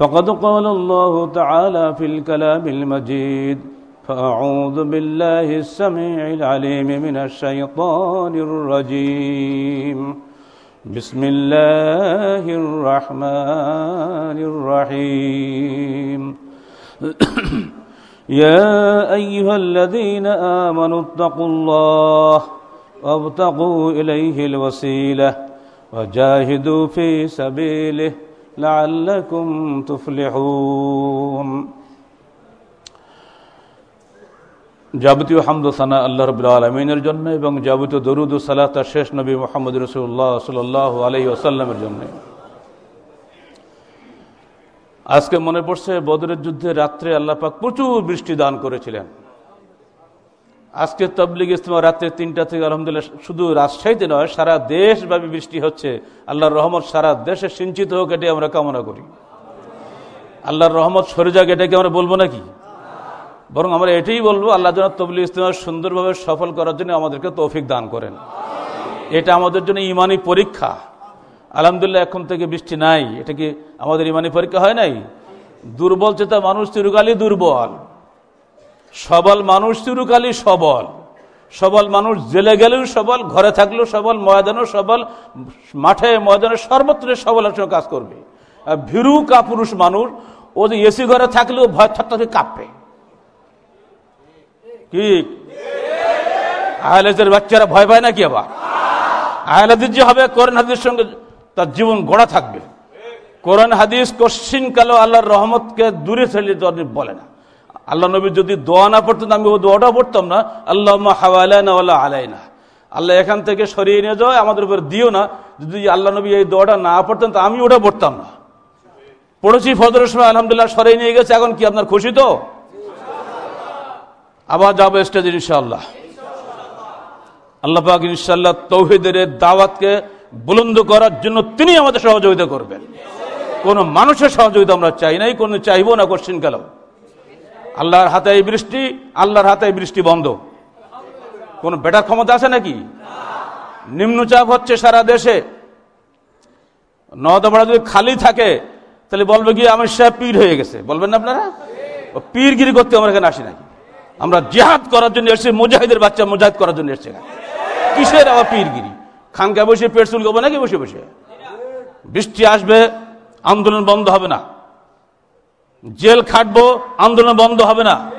فقد قال الله تعالى في الكلام المجيد فأعوذ بالله السميع العليم من الشيطان الرجيم. بسم الله الرحمن الرحيم. يا أيها الذين آمنوا اتقوا الله وابتغوا إليه الوسيلة وجاهدوا في سبيله لعلكم تفلحون যাবতীয় হামদ সানা আল্লাহ রবুল্লা আলমিনের জন্য এবং যাবতীয় দরুদ সালাতা শেষ নবী মোহাম্মদ রসুল্লাহ সাল আলাই আসাল্লামের জন্য আজকে মনে পড়ছে বদরের যুদ্ধে রাত্রে আল্লাহ পাক প্রচুর বৃষ্টি দান করেছিলেন আজকে তবলিগ ইস্তমা রাত্রে তিনটা থেকে আলহামদুলিল্লাহ শুধু রাজশাহীতে নয়, সারা দেশব্যাপী বৃষ্টি হচ্ছে। আল্লাহর রহমত সারা দেশে সিঞ্চিত হোক, এটাই আমরা কামনা করি। আল্লাহর রহমত সরে যাক, এটাকে আমরা বলব নাকি? বরং আমরা এটাই বলব, আল্লাহ যেন তবলিগ ইস্তমা সুন্দরভাবে সফল করার জন্য আমাদেরকে তৌফিক দান করেন। এটা আমাদের জন্য ইমানি পরীক্ষা। আলহামদুলিল্লাহ, এখন থেকে বৃষ্টি নাই। এটা কি আমাদের ইমানি পরীক্ষা হয় নাই? দুর্বল চেতা মানুষ চিরকালই দুর্বল। সবল মানুষ চিরকালই সবল। সবল মানুষ জেলে গেলেও সবল, ঘরে থাকলেও সবল, ময়দানও সবল, মাঠে, ময়দানে সর্বত্র সবল সঙ্গে কাজ করবে। ভীরু কাপুরুষ মানুষ, ও যে এসি ঘরে থাকলেও ভয় থাকতে কাঁপবে কি? আহলেজের বাচ্চারা ভয় পায় নাকি আবার? আহলাদিস যে হবে, কোরআন হাদিসের সঙ্গে তার জীবন গড়া থাকবে। কোরআন হাদিস কশ্চিন কালো আল্লাহর রহমতকে দূরে ছেলে বলে না। আল্লাহ নবী যদি দোয়া না পড়তেন, আমি ও দোয়াটা পড়তাম না। আল্লাহ হাওয়ালানা আলাই না আল্লাহ এখান থেকে সরিয়ে নিয়ে যাও, আমাদের উপর দিও না। যদি আল্লাহ নবী এই দোয়াটা না পড়তেন, তো আমি ওটা পড়তাম না। পড়েছি ফজরের সময়, আলহামদুলিল্লাহ সরিয়ে নিয়ে গেছে, এখন কি আপনার খুশি তো? আবার যাব স্টেজ ইনশাল্লাহ আল্লাহ পাক ইনশাল্লাহ তৌহিদের দাওয়াতকে বুলন্দ করার জন্য তিনি আমাদের সহযোগিতা করবেন। কোন মানুষের সহযোগিতা আমরা চাই নাই, কোন চাইব না কোশ্চিন কেন? আল্লাহর হাতে এই বৃষ্টি, আল্লাহর হাতে এই বৃষ্টি বন্ধ। কোন বেটার ক্ষমতা আছে নাকি? নিম্নচাপ হচ্ছে সারা দেশে। নদমড়া যদি খালি থাকে, তাহলে বলবে কি আমার সাহেব পীর হয়ে গেছে। বলবেন না আপনারা? পীরগিরি করতে আমরা এখানে আসি নাকি? আমরা জেহাদ করার জন্য এসেছি, মুজাহিদের বাচ্চা মুজাহিদ করার জন্য এসছে কিসের আবার পীরগিরি? খানকা বসে পেট চুল করব নাকি বসে বসে? বৃষ্টি আসবে, আন্দোলন বন্ধ হবে না। জেল খাটবো, আন্দোলন বন্ধ হবে না।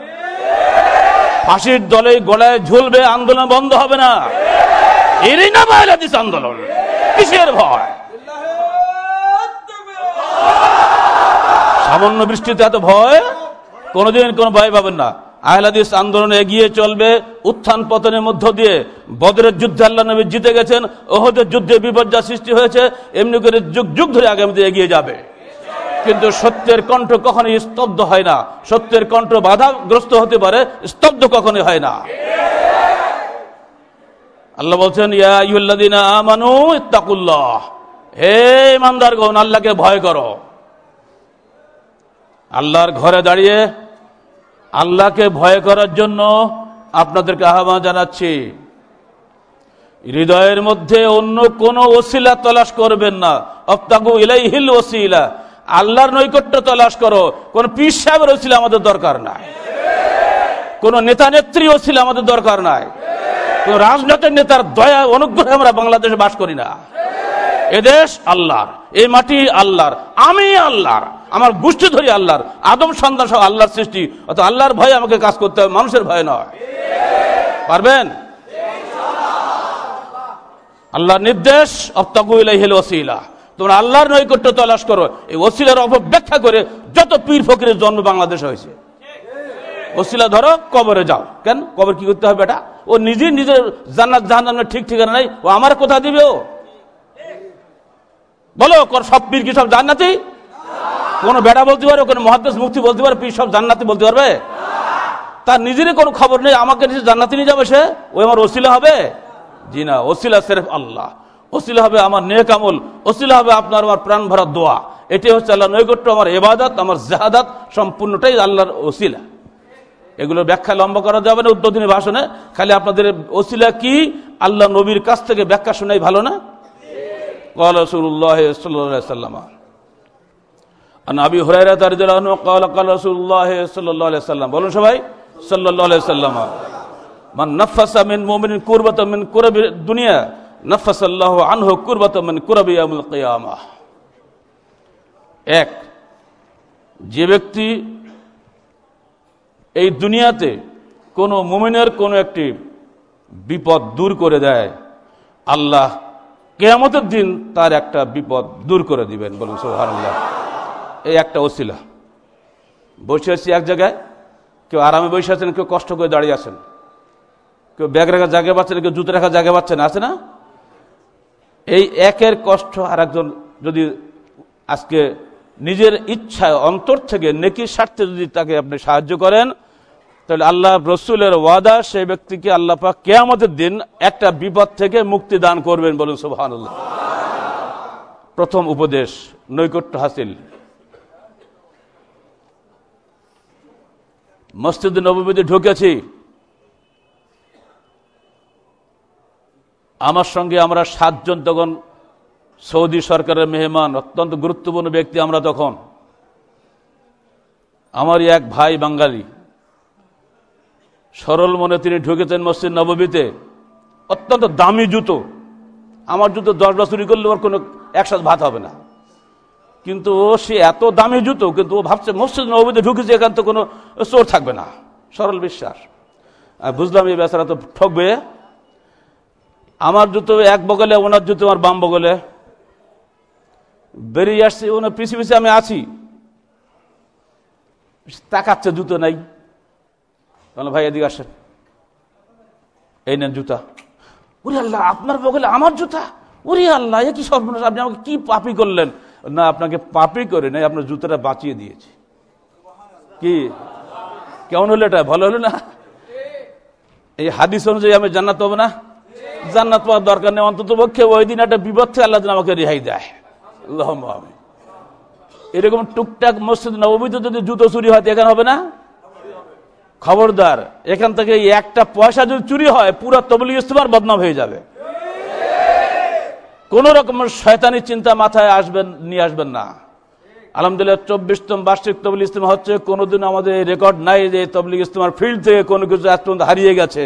ফাঁসির দলে গলায় ঝুলবে, আন্দোলন বন্ধ হবে না। এরই না বাংলাদেশ আন্দোলন। কিসের ভয়? সামান্য বৃষ্টিতে এত ভয়? কোনোদিন কোনো ভয় পাবেন না। আহলাদিস আন্দোলন এগিয়ে চলবে, উত্থান পতনের মধ্য দিয়ে। বদরের যুদ্ধে আল্লাহ নবী জিতে গেছেন, ওহদের যুদ্ধে বিপর্যয় সৃষ্টি হয়েছে, এমনি করে যুগ যুগ ধরে আগামীতে এগিয়ে যাবে। কিন্তু সত্যের কণ্ঠ কখনোই স্তব্ধ হয় না। সত্যের কণ্ঠ বাধাগ্রস্ত হতে পারে, স্তব্ধ কখনোই হয় না। আল্লাহ বলছেন আমানু হে ইমানদারগণ, আল্লাহকে ভয় করো। আল্লাহর ঘরে দাঁড়িয়ে আল্লাহকে ভয় করার জন্য আপনাদেরকে আহ্বান জানাচ্ছি। হৃদয়ের মধ্যে অন্য কোন ওসিলা তলাশ করবেন না। অপ্তাগু ইলাইহিল ওসিলা। আল্লাহর নৈকট্য তলাশ করো। কোন পীর সাহেবের ওসিলা আমাদের দরকার নাই। কোন নেতা নেত্রী ওসিলা আমাদের দরকার নাই। কোন রাজনৈতিক নেতার দয়া, অনুগ্রহে আমরা বাংলাদেশে বাস করি না। এদেশ আল্লাহর, এই মাটি আল্লাহর, আমি আল্লাহর, আমার গোষ্ঠী ধরি আল্লাহর, আদম সন্তান সহ আল্লাহর সৃষ্টি। অত আল্লাহর ভয়ে আমাকে কাজ করতে হবে, মানুষের ভয় নয়। পারবেন? আল্লাহর নির্দেশ অপ্তাকুল ওসিলা। তোমরা আল্লাহর নৈকট্য তলাশ করো। এই ওসিলার অপব্যাখ্যা করে যত পীর ফকিরের জন্ম বাংলাদেশ হয়েছে। ওসিলা ধরো, কবরে যাও। কেন? কবর কি করতে হবে এটা? ও নিজে নিজের জান্নাত, জাহান্নামের ঠিক ঠিকানা নাই। ও আমার কোথা দিবে ও? বলো সব পীর কি সব জান্নাতি? কোন বেড়া বলতে পারে কোন মহাদেশ মুক্তি বলতে পারে পীর সব জান্নাতি বলতে পারবে? তার নিজেরই কোনো খবর নেই, আমাকে নিজে জান্নাতি নিয়ে যাবে সে? ওই আমার ওসিলা হবে? জি না, ওসিলা সেরেফ আল্লাহ। ওসিলা হবে আমার নেক আমল ওসিলা হবে আপনার আমার প্রাণ ভরা দোয়া এটাই হচ্ছে আল্লাহ নৈকট্য আমার এবাদত আমার জাহাদাত সম্পূর্ণটাই আল্লাহর ওসিলা এগুলো ব্যাখ্যা লম্বা করা যাবে না উদ্বোধনী ভাষণে খালি আপনাদের ওসিলা কি আল্লাহ নবীর কাছ থেকে ব্যাখ্যা শোনাই ভালো না قال رسول الله صلى الله عليه وسلم عن ابي هريره رضي الله عنه قال قال رسول الله صلى الله عليه وسلم বলুন সবাই সাল্লাল্লাহু আলাইহি সাল্লাম মান নাফাসা মিন মুমিনিন কুরবাতাম মিন কুরাবি দুনিয়া নাফাসাল্লাহু আনহু কুরবাতাম মিন কুরাবি ইয়াউমিল কিয়ামাহ এক, যে ব্যক্তি এই দুনিয়াতে কোনো মুমিনের কোনো একটি বিপদ দূর করে দেয়, আল্লাহ কেয়ামতের দিন তার একটা বিপদ দূর করে দিবেন বলুন সোহানুল্লাহ এই একটা ওসিলা। বসে আছি এক জায়গায়, কেউ আরামে বসে আছেন, কেউ কষ্ট করে দাঁড়িয়ে আছেন। কেউ ব্যাগ রাখার জায়গা পাচ্ছেন কেউ জুতো রাখার জায়গা পাচ্ছেন আছে না? এই একের কষ্ট আর একজন যদি আজকে নিজের ইচ্ছায়, অন্তর থেকে নেকির স্বার্থে যদি তাকে আপনি সাহায্য করেন, তাহলে আল্লাহ রসুলের ওয়াদা সেই ব্যক্তিকে আল্লাহ পাক কেয়ামতের দিন একটা বিপদ থেকে মুক্তি দান করবেন বলুন সুবহান প্রথম উপদেশ, নৈকট্য হাসিল। মসজিদ নবীতে ঢুকেছি। আমার সঙ্গে আমরা সাতজন তখন সৌদি সরকারের মেহমান, অত্যন্ত গুরুত্বপূর্ণ ব্যক্তি আমরা তখন। আমারই এক ভাই বাঙালি। সরল মনে তিনি ঢুকেছেন মসজিদ নবমীতে অত্যন্ত দামি জুতো। আমার জুতো দশ বছর চুরি করলে ওর কোনো একসাথে ভাত হবে না। কিন্তু ও সে এত দামি জুতো, কিন্তু ও ভাবছে মসজিদ নবমীতে ঢুকেছে, এখান তো কোনো চোর থাকবে না। সরল বিশ্বাস। আর বুঝলাম এই বেচারা তো ঠকবে। আমার জুতো এক বগলে, ওনার জুতো আমার বাম বগলে। বেরিয়ে আসছে ওনার পিছিয়ে পিছিয়ে আমি আছি। তাকাচ্ছে, জুতো নাই। বলল ভাই, এদিকে আসেন। এই নেন জুতা। উরি আল্লাহ, আপনার বগলে আমার জুতা? উরি আল্লাহ, এ কি সর্বনাশ, আপনি আমাকে কি পাপি করলেন? না, আপনাকে পাপি করে নাই, আপনার জুতাটা বাঁচিয়ে দিয়েছি। কি? কেমন হলো এটা? ভালো হলো না? এই হাদিস অনুযায়ী আমি জান্নাত পাবো না? জান্নাত পাওয়ার দরকার নেই, অন্তত পক্ষে ওই দিন একটা বিপদ থেকে আল্লাহ আমাকে রেহাই দেয়। এরকম টুকটাক মসজিদ নবমীতে যদি জুতো চুরি হয় এখানে হবে না? খবরদার, এখান থেকে একটা পয়সা যদি চুরি হয়, পুরো তবলি ইস্তমার বদনাম হয়ে যাবে। কোন রকমের শয়তানি চিন্তা মাথায় আসবেন, নিয়ে আসবেন না। আলহামদুলিল্লাহ, চব্বিশতম বার্ষিক তবলি ইস্তমা হচ্ছে কোনোদিন আমাদের রেকর্ড নাই যে তবলিগ ইস্তমার ফিল্ড থেকে কোনো কিছু এত হারিয়ে গেছে।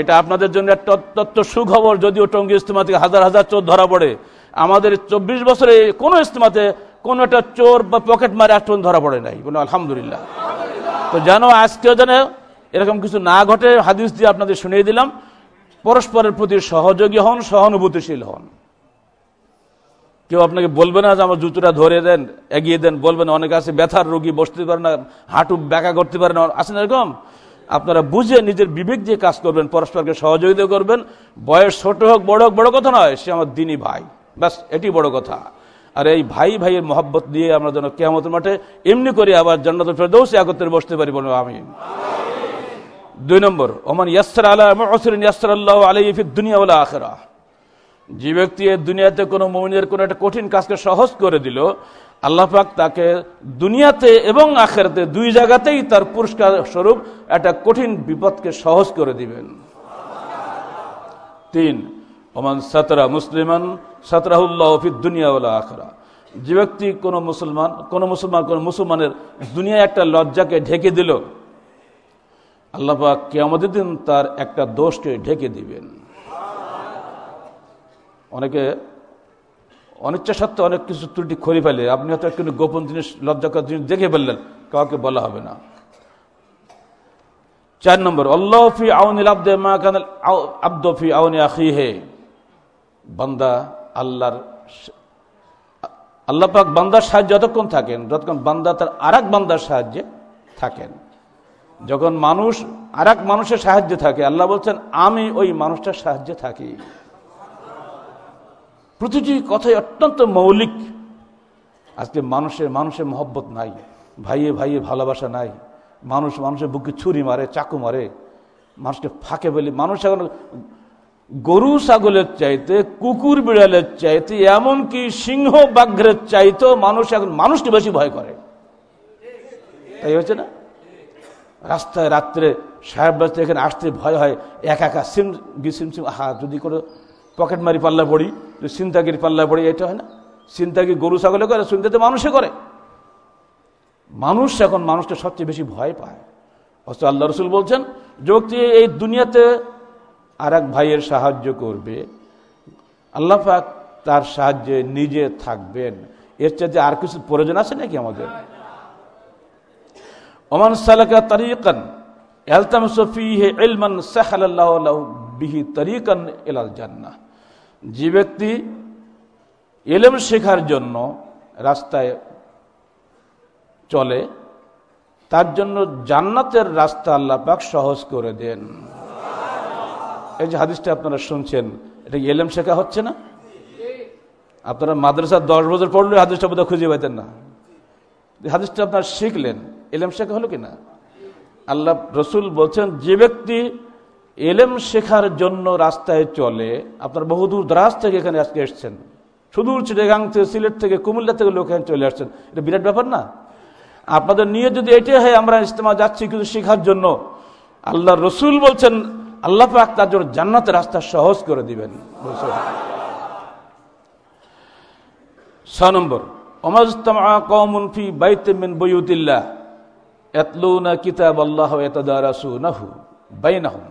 এটা আপনাদের জন্য একটা অত্যন্ত সুখবর, যদিও টঙ্গি ইস্তমা থেকে হাজার হাজার চোর ধরা পড়ে। আমাদের চব্বিশ বছরে কোনো ইস্তেমাতে কোনো একটা চোর বা পকেট মারে একটা ধরা পড়ে নাই। বলে আলহামদুলিল্লাহ। তো যেন আজকেও যেন এরকম কিছু না ঘটে, হাদিস দিয়ে আপনাদের শুনিয়ে দিলাম, পরস্পরের প্রতি সহযোগী হন, সহানুভূতিশীল হন। কেউ আপনাকে বলবে না যে আমার জুতোটা ধরে দেন, এগিয়ে দেন বলবেন অনেক আছে ব্যথার রোগী, বসতে পারে না, হাঁটু ব্যাকা করতে পারে না আসেন এরকম? আপনারা বুঝে নিজের বিবেক দিয়ে কাজ করবেন, পরস্পরকে সহযোগিতা করবেন। বয়স ছোট হোক, বড় হোক, বড় কথা নয়, সে আমার দিনই ভাই। ব্যাস, এটি বড় কথা। আর এই ভাই, ভাইয়ের মহব্বত দিয়ে আমরা যেন কেমতের মাঠে এমনি করে আবার জান্নাত ফেরদৌস একত্রে বসতে পারি বলব আমি দুই নম্বর, ওমান ইয়াসর আল্লাহ ইয়াসর আল্লাহ আলাই দুনিয়া বলে আখেরা যে ব্যক্তি দুনিয়াতে কোনো মমিনের কোনো একটা কঠিন কাজকে সহজ করে দিল আল্লাহ পাক তাকে দুনিয়াতে এবং আখেরাতে দুই জায়গাতেই তার পুরস্কার স্বরূপ একটা কঠিন বিপদকে সহজ করে দিবেন। তিন, ওমান সাতরা মুসলিমান, সাতরাহুল্লাহ দুনিয়া বলে আখরা। যে ব্যক্তি কোনো মুসলমান, কোন মুসলমান, কোন মুসলমানের দুনিয়া একটা লজ্জাকে ঢেকে দিল, আল্লাহ পাক কেয়ামতের দিন তার একটা দোষকে ঢেকে দিবেন। অনেকে অনিচ্ছা সত্ত্বে অনেক কিছু ত্রুটি খরি ফেলে। আপনি হয়তো একটু গোপন জিনিস, লজ্জাকর জিনিস দেখে ফেললেন, কাউকে বলা হবে না। চার নম্বর আল্লাহফি আউনিল আব্দে আব্দফি আউনি আখি হে বান্দা আল্লাহর আল্লাহ পাক বান্দার সাহায্য যতক্ষণ থাকেন, যতক্ষণ বান্দা তার আর বান্দার সাহায্যে থাকেন। যখন মানুষ আর মানুষের সাহায্যে থাকে, আল্লাহ বলছেন, আমি ওই মানুষটার সাহায্যে থাকি। প্রতিটি কথাই অত্যন্ত মৌলিক। আজকে মানুষের মানুষের মহব্বত নাই। ভাইয়ে ভাইয়ে ভালোবাসা নাই। মানুষ, মানুষের বুকে ছুরি মারে, চাকু মারে। মানুষকে ফাঁকে বলি মানুষ এখন গরু, ছাগলের চাইতে, কুকুর, বিড়ালের চাইতে, এমনকি সিংহ বাঘ্রের চাইতেও মানুষ এখন, মানুষকে বেশি ভয় করে। তাই হয়েছে না? রাস্তায় রাত্রে সাহেব এখানে আসতে ভয় হয়। একা একা সিম সিম সিম হা যদি কোনো পকেট মারি পাল্লা পড়ি চিন্তাগিরি পাল্লা পড়ি, এটা হয় না। চিন্তাগিরি গরু ছাগলে করে চিন্তাতে মানুষে করে। মানুষ এখন মানুষকে সবচেয়ে বেশি ভয় পায়। অথচ আল্লাহ রসুল বলছেন যে এই দুনিয়াতে আর এক ভাইয়ের সাহায্য করবে। আল্লাহ পাক তার সাহায্যে নিজে থাকবেন। এর চাইতে আর কিছু প্রয়োজন আছে নাকি আমাদের? ওমান সালাকা তারিকান বিহি তারিকান এলাল জান্না যে ব্যক্তি এলেম শেখার জন্য রাস্তায় চলে, তার জন্য জান্নাতের রাস্তা আল্লাহ পাক সহজ করে দেন। এই যে হাদিসটা আপনারা শুনছেন, এটা এলেম শেখা হচ্ছে না? আপনারা মাদ্রাসা দশ বছর পড়লে হাদিসটা বোধহয় খুঁজে পাইতেন না। হাদিসটা আপনারা শিখলেন, এলেম শেখা হলো কিনা? আল্লাহ রসুল বলছেন, যে ব্যক্তি এলেম শেখার জন্য রাস্তায় চলে, আপনার বহুদূর দ্রাস থেকে এখানে আজকে এসছেন। সুদূর চিটেগাং থেকে, সিলেট থেকে, কুমিল্লা থেকে লোক এখানে চলে আসছেন। এটা বিরাট ব্যাপার না। আপনাদের নিয়ে যদি এটাই হয়, আমরা ইস্তেমা যাচ্ছি কিছু শেখার জন্য। আল্লাহ রসুল বলছেন, আল্লাহ পাক তার জন্য জান্নাতের রাস্তা সহজ করে দিবেন। ছ নম্বর বাইতে বাইনাহুম।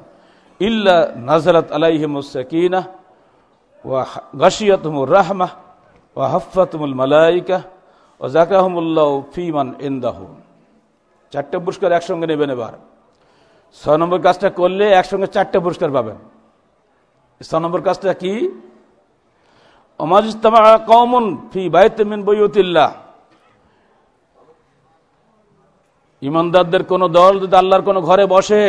ইল্লা নাজরাত আলাইহিমুস সাকিনাহ ওয়া গাশিয়াতুমুর রাহমাহ ওয়া হাফফাতুমুল মালাইকা ও জাকাহমুল্লাহ ফিমান ইন্দাহু। চারটে পুরস্কার একসঙ্গে নেবেন এবার। ছ নম্বর কাজটা করলে একসঙ্গে চারটে পুরস্কার পাবেন। ছ নম্বর কাজটা কি? অমাজিস্তামা কমন ফি বাইতমিন বইউতিল্লাহ ইমানদারদের কোন দল যদি আল্লাহর কোন ঘরে বসে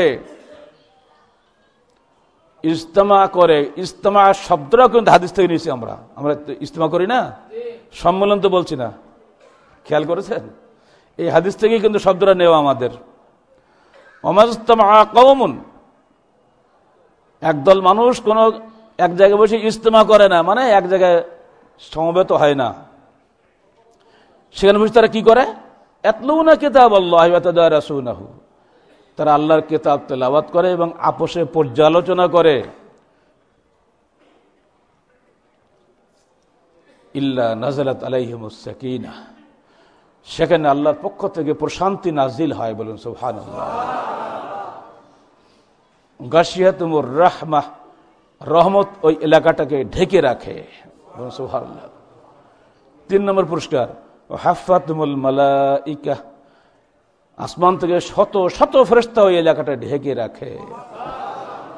ইস্তেমা করে ইস্তেমা শব্দটাও কিন্তু হাদিস থেকে নিয়েছি আমরা। আমরা ইস্তেমা করি না? সম্মেলন তো বলছি না। খেয়াল করেছেন? এই হাদিস থেকেই কিন্তু শব্দটা নেওয়া আমাদের। কমন একদল মানুষ কোন এক জায়গায় বসে ইজতেমা করে না মানে এক জায়গায় সমবেত হয় না। সেখানে বসে তারা কি করে? এতলুনা কেতাব আল্লাহ তারা আল্লাহর কেতাব তেলাবাত করে এবং আপোষে পর্যালোচনা করে। ইল্লা নাজালাত আলাইহিমুসাকিনা সেখানে আল্লাহর পক্ষ থেকে প্রশান্তি নাজিল হয় বলুন সুহান গাছিয়াতুমুর রাহমাহ রহমত ওই এলাকাটাকে ঢেকে রাখে তিন নম্বর পুরস্কার হাফাতুমুল মালাইকা আসমান থেকে শত শত ফেরস্তা ওই এলাকাটা ঢেকে রাখে।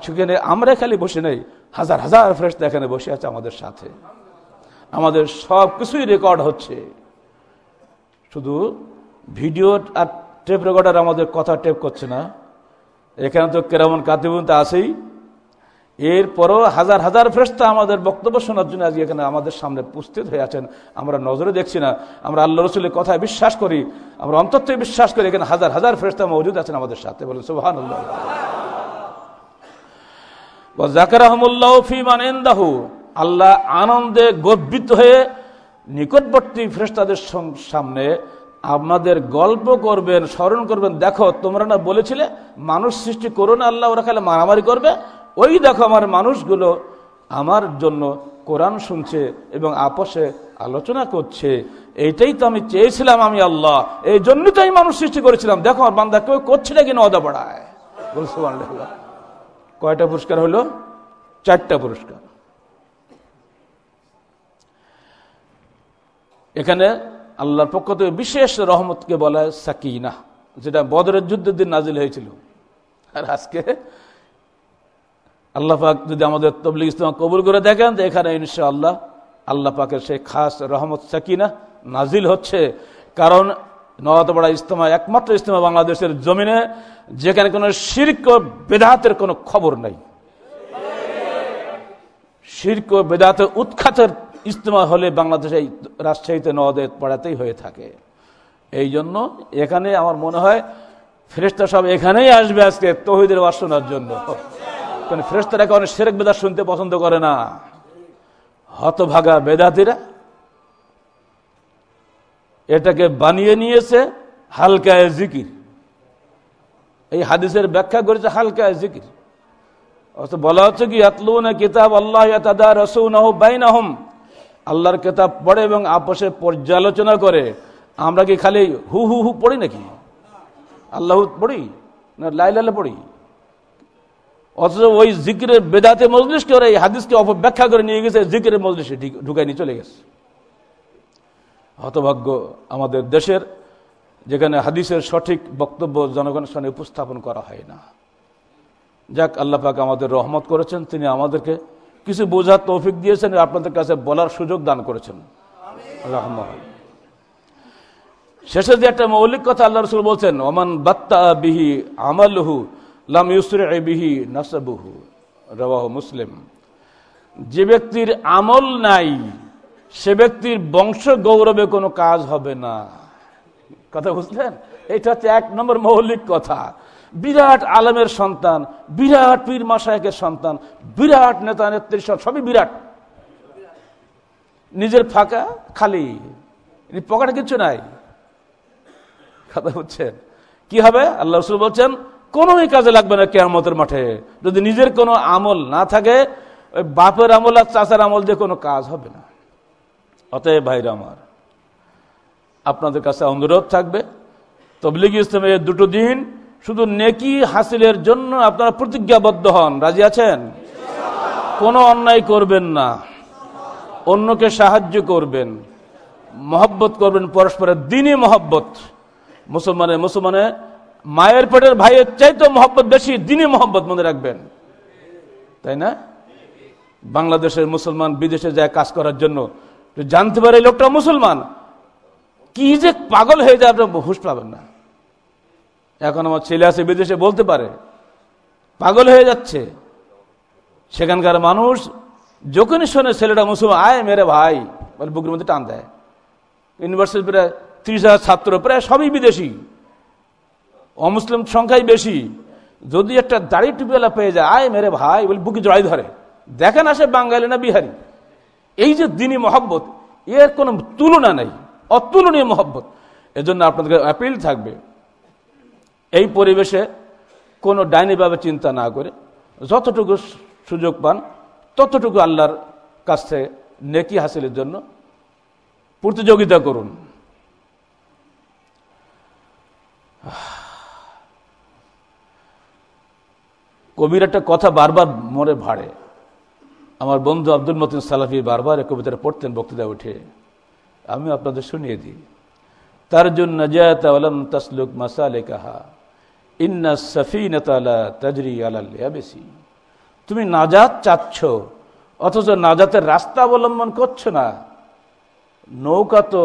সেখানে আমরা খালি বসে নেই, হাজার হাজার ফেরস্তা এখানে বসে আছে আমাদের সাথে। আমাদের সব কিছুই রেকর্ড হচ্ছে। শুধু ভিডিও আর টেপ রেকর্ডার আমাদের কথা টেপ করছে না। এখানে তো কেরামন কাতিবন তো আছেই। এরপরও হাজার হাজার ফ্রেস্তা আমাদের বক্তব্য শোনার জন্য আজকে এখানে আমাদের সামনে উপস্থিত হয়ে আছেন। আমরা নজরে দেখছি না। আমরা আল্লাহ রসুলের কথায় বিশ্বাস করি। আমরা অন্তত বিশ্বাস করি এখানে হাজার হাজার ফ্রেস্তা মজুদ আছেন আমাদের সাথে। বলেন সুহান আল্লাহ আনন্দে গর্বিত হয়ে নিকটবর্তী ফ্রেস্তাদের সামনে আপনাদের গল্প করবেন, স্মরণ করবেন। দেখো, তোমরা না বলেছিলে, মানুষ সৃষ্টি করো না আল্লাহ ওরা খালে মারামারি করবে ওই দেখো আমার মানুষগুলো আমার জন্য কোরআন শুনছে এবং আপসে আলোচনা করছে। এইটাই তো আমি চেয়েছিলাম আমি আল্লাহ। এই জন্যই তো আমি মানুষ সৃষ্টি করেছিলাম। দেখো আমার বান্দা কেউ করছে নাকি নদা পড়ায়? বলছে কয়টা পুরস্কার হলো? চারটা পুরস্কার। এখানে আল্লাহর পক্ষ থেকে বিশেষ রহমতকে বলা হয় সাকিনা, যেটা বদরের যুদ্ধের দিন নাজিল হয়েছিল। আর আজকে আল্লাহ পাক যদি আমাদের তবলিগ ইসলাম কবুল করে দেখেন, তো এখানে ইনশাআল্লাহ আল্লাহ পাকের সেই খাস রহমত সাকিনা নাজিল হচ্ছে। কারণ নওয়াতপাড়া ইস্তমা একমাত্র ইস্তমা বাংলাদেশের জমিনে, যেখানে কোনো শির্ক বেদাতের কোনো খবর নাই। শির্ক বেদাতের উৎখাতের ইজতেমা হলে বাংলাদেশে রাজশাহীতে নদে পড়াতেই হয়ে থাকে। এই জন্য এখানে আমার মনে হয় ফেরেস্তা সব এখানেই আসবে আজকে তহিদের শোনার জন্য। কারণ ফেরেস্তারা অনেক সেরেক বেদা শুনতে পছন্দ করে না। হতভাগা বেদাতিরা এটাকে বানিয়ে নিয়েছে হালকায় জিকির। এই হাদিসের ব্যাখ্যা করেছে হালকায় জিকির। বলা হচ্ছে কি কিতাব আল্লাহ বাইনাহম। আল্লাহর কেতাব পড়ে এবং আপসে পর্যালোচনা করে। আমরা কি খালি হু হু হু পড়ি নাকি? আল্লাহ পড়ি না লাইলালে পড়ি? অথচ ওই জিকিরের বেদাতে মজলিসকে ওরা এই হাদিসকে অপব্যাখ্যা করে নিয়ে গেছে, জিকিরের মজলিসে ঢুকাই নিয়ে চলে গেছে। হতভাগ্য আমাদের দেশের যেখানে হাদিসের সঠিক বক্তব্য জনগণের সামনে উপস্থাপন করা হয় না। যাক, আল্লাহ পাক আমাদের রহমত করেছেন, তিনি আমাদেরকে কিছু বোঝার তৌফিক দিয়েছেন, আপনাদের কাছে বলার সুযোগ দান করেছেন। শেষে যে একটা মৌলিক কথা আল্লাহ রসুল বলছেন, ওমান বাত্তা বিহি আমালহু লাম বিহি নাসাবুহু রবাহ মুসলিম। যে ব্যক্তির আমল নাই, সে ব্যক্তির বংশ গৌরবে কোনো কাজ হবে না। কথা বুঝলেন? এটা হচ্ছে এক নম্বর মৌলিক কথা। বিরাট আলমের সন্তান, বিরাট পীর মাসায়কের সন্তান, বিরাট নেতা নেত্রী সবই বিরাট। নিজের ফাঁকা, খালি। পকেটে কিছু নাই। কথা বুঝছেন? কি হবে? আল্লাহ রসুল বলছেন কোনোই কাজে লাগবে না কেয়ামতের মাঠে। যদি নিজের কোনো আমল না থাকে, ওই বাপের আমল আর চাচার আমল দিয়ে কোনো কাজ হবে না। অতএব ভাইরা আমার, আপনাদের কাছে অনুরোধ থাকবে, তবলিগ ইসলামের দুটো দিন শুধু নেকি হাসিলের জন্য আপনারা প্রতিজ্ঞাবদ্ধ হন। রাজি আছেন? কোনো অন্যায় করবেন না। অন্যকে সাহায্য করবেন, মহব্বত করবেন, পরস্পরের দিনই মহব্বত। মুসলমানে মুসলমানে মায়ের পেটের ভাইয়ের চাইতে মহব্বত বেশি, দিনই মহব্বত মনে রাখবেন। তাই না? বাংলাদেশের মুসলমান বিদেশে যায় কাজ করার জন্য জানতে পারে লোকটা মুসলমান। কি যে পাগল হয়ে যায়, আপনার হুশ পাবেন না। এখন আমার ছেলে আছে, বিদেশে বলতে পারে, পাগল হয়ে যাচ্ছে। সেখানকার মানুষ যখনই শোনে ছেলেটা মুসলমান, আয় মেরে ভাই, বলে বুকের মধ্যে টান দেয়। ইউনিভার্সিটি প্রায় ত্রিশ হাজার ছাত্র, প্রায় সবই বিদেশি। অমুসলিম সংখ্যাই বেশি। যদি একটা দাড়ি টুপিওয়ালা পেয়ে যায়, আয় মেরে ভাই, বলে বুকে জড়াই ধরে। দেখেন আসে বাঙালি না বিহারি। এই যে দিনী মহব্বত, এর কোনো তুলনা নেই, অতুলনীয় মহব্বত। এজন্য আপনাদের অ্যাপিল থাকবে, এই পরিবেশে কোনো ডাইনিভাবে চিন্তা না করে, যতটুকু সুযোগ পান, ততটুকু আল্লাহর কাছ থেকে নেকি হাসিলের জন্য প্রতিযোগিতা করুন। কবির একটা কথা বারবার মনে ভাড়ে। আমার বন্ধু আব্দুল মতিন সালাফি বারবার এই কবিতাটা পড়তেন বক্তৃতা উঠে। আমি আপনাদের শুনিয়ে দিই। তার জন্য তসলুক মাসালে কাহা ইন্না সফিনতালা তাজরি বেশি তুমি নাজাত চাচ্ছ অথচ নাজাতের রাস্তা অবলম্বন করছ না। নৌকা তো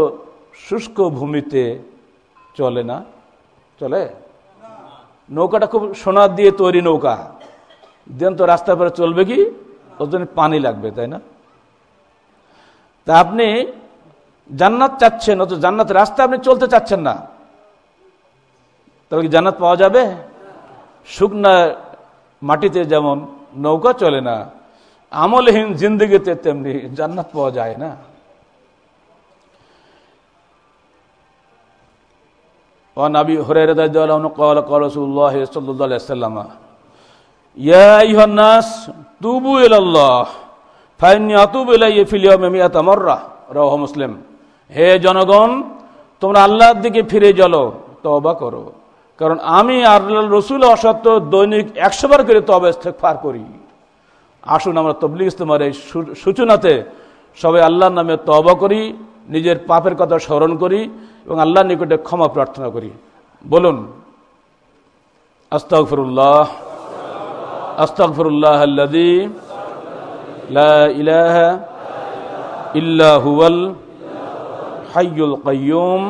শুষ্ক ভূমিতে চলে না? চলে? নৌকাটা খুব সোনার দিয়ে তৈরি নৌকা। দেন তো রাস্তা পরে চলবে কি ওর জন্য পানি লাগবে তাই না তা আপনি জান্নাত চাচ্ছেন অত জান্নাত রাস্তা আপনি চলতে চাচ্ছেন না তাহলে কি জান্নাত পাওয়া যাবে শুকনা মাটিতে যেমন নৌকা চলে না আমলহীন জিন্দগিতে তেমনি জান্নাত পাওয়া যায় না وعن ابي هريره رضي الله عنه قال قال رسول الله صلى الله عليه وسلم ইয়া ইহান্নাস তুবু ইলাল্লাহ ফাইনি আতুব ইলাইয়ে ফিলিয়ম আমি আতামররা রহ মুসলিম। হে জনগণ, তোমরা আল্লাহর দিকে ফিরে চলো তবা করো। কারণ আমি আল্লাহ রসুল অসত্য দৈনিক একশোবার করে তবে ফার করি। আসুন আমরা তবলিগ ইস্তমার এই সূচনাতে সবাই আল্লাহর নামে তবা করি, নিজের পাপের কথা স্মরণ করি এবং আল্লাহর নিকটে ক্ষমা প্রার্থনা করি। বলুন, আস্তাগফিরুল্লাহ। আস্তাগফিরুল্লাহ আল্লাযী লা ইলাহা ইল্লা হুয়াল হাইয়ুল কাইয়ুম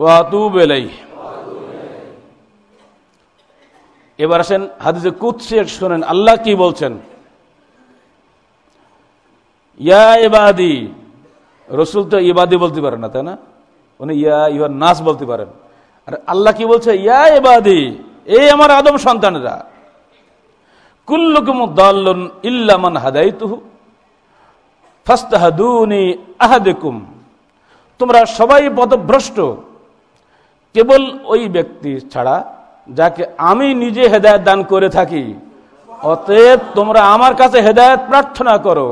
ওয়া আতুবু ইলাইহি। এবার আসেন হাদিসে শোনেন, আল্লাহ কি বলছেন? ইয়া ইবাদি, রসুল তো ইবাদি বলতে পারেন না, তাই না? উনি ইয়া ইহার নাস বলতে পারেন। আর আল্লাহ কি বলছে? ইয়া ইবাদি, এই আমার আদম সন্তানেরা। কুল্লুকুম দাল্লুন ইল্লামান হাদাইতুহু, ফাস্তাহাদুনি আহাদেকুম। তোমরা সবাই পদভ্রষ্ট কেবল ওই ব্যক্তি ছাড়া যাকে আমি নিজে হেদায়ত দান করে থাকি, অতএব তোমরা আমার কাছে হেদায়ত প্রার্থনা করো।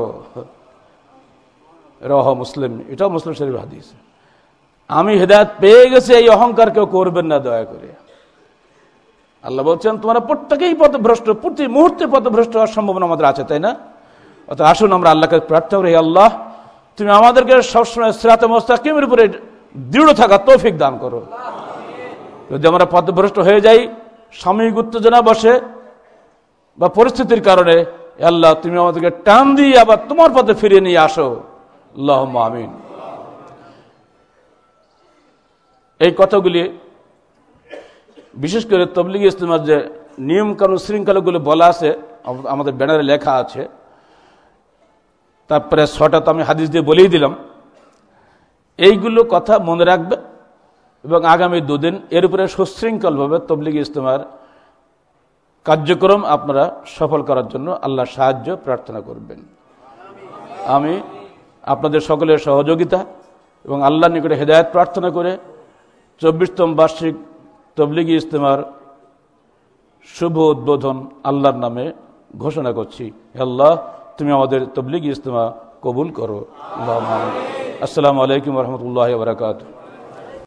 রহ মুসলিম, এটাও মুসলিম শরীফ হাদিস। আমি হেদায়ত পেয়ে গেছি, এই অহংকার কেউ করবেন না, দয়া করে। আল্লাহ বলছেন, তোমরা প্রত্যেকেই পথভ্রষ্ট, প্রতি মুহূর্তে পথভ্রষ্ট হওয়ার সম্ভাবনা আমাদের আছে, তাই না? অত আসুন আমরা আল্লাহকে প্রার্থনা করি আল্লাহ, তুমি আমাদেরকে সবসময় সিরাতে মোস্তাকিমের উপরে দৃঢ় থাকা তৌফিক দান করো। যদি আমরা পথভ্রষ্ট হয়ে যাই, সাময়িক উত্তেজনা বসে বা পরিস্থিতির কারণে আল্লাহ, তুমি আমাদেরকে টান দিয়ে আবার তোমার পথে ফিরিয়ে নিয়ে আসো। আল্লাহ আমিন। এই কথাগুলি বিশেষ করে তবলিগ ইস্তেমার যে নিয়মকানুন শৃঙ্খলাগুলো বলা আছে আমাদের ব্যানারে লেখা আছে, তারপরে ছটা তো আমি হাদিস দিয়ে বলেই দিলাম। এইগুলো কথা মনে রাখবে এবং আগামী দুদিন এর উপরে সুশৃঙ্খলভাবে তবলিগ ইস্তেমার কার্যক্রম আপনারা সফল করার জন্য আল্লাহ সাহায্য প্রার্থনা করবেন। আমি আপনাদের সকলের সহযোগিতা এবং আল্লাহ নিকটে হেদায়ত প্রার্থনা করে চব্বিশতম বার্ষিক তবলিগি ইজতেমার শুভ উদ্বোধন আল্লাহর নামে ঘোষণা করছি। আল্লাহ, তুমি আমাদের তবলিগি ইজতেমা কবুল করো। আসসালামু আলাইকুম রহমতুল্লাহ বারকাত